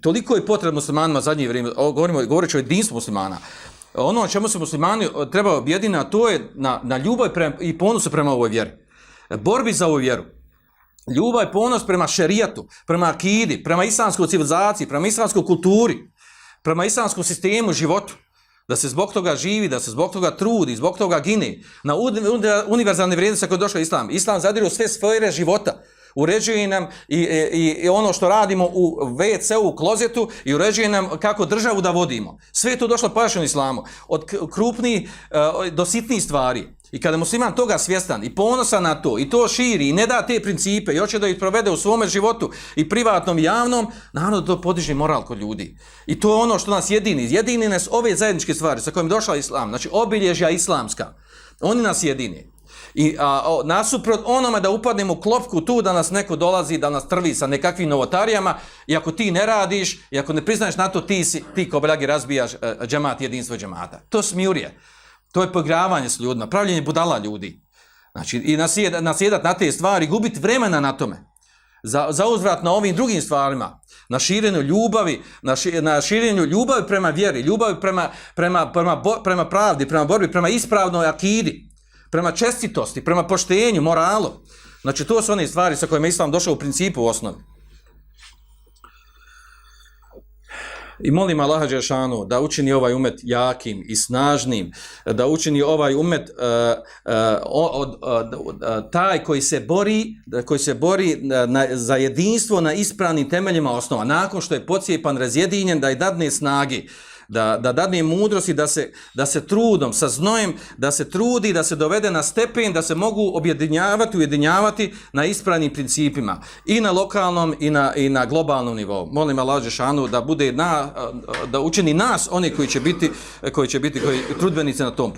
toliko je potrebno muslimanima zadnje vrijeme, govorimo, govorit ću o jedinstvu muslimana, ono čemu se muslimani treba objedina, to je na, na ljubav prema, i ponosu prema ovoj vjeri. Borbi za ovu vjeru. Ljubav i ponos prema šerijatu, prema akidi, prema islamskoj civilizaciji, prema islamskoj kulturi, prema islamskom sistemu, životu. Da se zbog toga živi, da se zbog toga trudi, zbog toga gine. Na univerzalne vrijednosti koje je došao islam. Islam zadire u sve sfere života uređuje nam i, i, i ono što radimo u WC, u klozetu i uređuje nam kako državu da vodimo. Sve je to došlo pojašnjeno islamu. Od krupnih eh, do sitnih stvari. I kada musliman toga svjestan i ponosa na to i to širi i ne da te principe i hoće da ih provede u svome životu i privatnom i javnom, naravno to podiže moral kod ljudi. I to je ono što nas jedini. Jedini nas ove zajedničke stvari sa kojim došla islam, znači obilježja islamska, oni nas jedini. I a, o, nasuprot onome da upadnemo u klopku tu da nas neko dolazi, da nas trvi sa nekakvim novotarijama, i ako ti ne radiš, i ako ne priznaješ na to, ti, si, ti ko blagi razbijaš e, džemat, jedinstvo džemata. To smjurje. To je pogravanje s ljudima, pravljenje budala ljudi. Znači, i nasjedat, nasjedat na te stvari, gubiti vremena na tome. Za, za uzvrat na ovim drugim stvarima, na širenju ljubavi, na, ši, na širenju ljubavi prema vjeri, ljubavi prema, prema, prema, bo, prema pravdi, prema borbi, prema ispravnoj akidi prema čestitosti, prema poštenju, moralu. Znači, to su one stvari sa kojima Islam došao u principu u osnovi. I molim Allaha Đešanu da učini ovaj umet jakim i snažnim, da učini ovaj umet uh, uh, od, uh, uh, taj koji se bori, koji se bori na, za jedinstvo na ispravnim temeljima osnova, nakon što je pocijepan, razjedinjen, da je dadne snagi, da, da dadne mudrosti, da se, da se trudom, sa znojem, da se trudi, da se dovede na stepen, da se mogu objedinjavati, ujedinjavati na ispravnim principima i na lokalnom i na, i na globalnom nivou. Molim Allah Žešanu da bude na, da učini nas oni koji će biti, koji će biti koji, trudbenici na tom putu.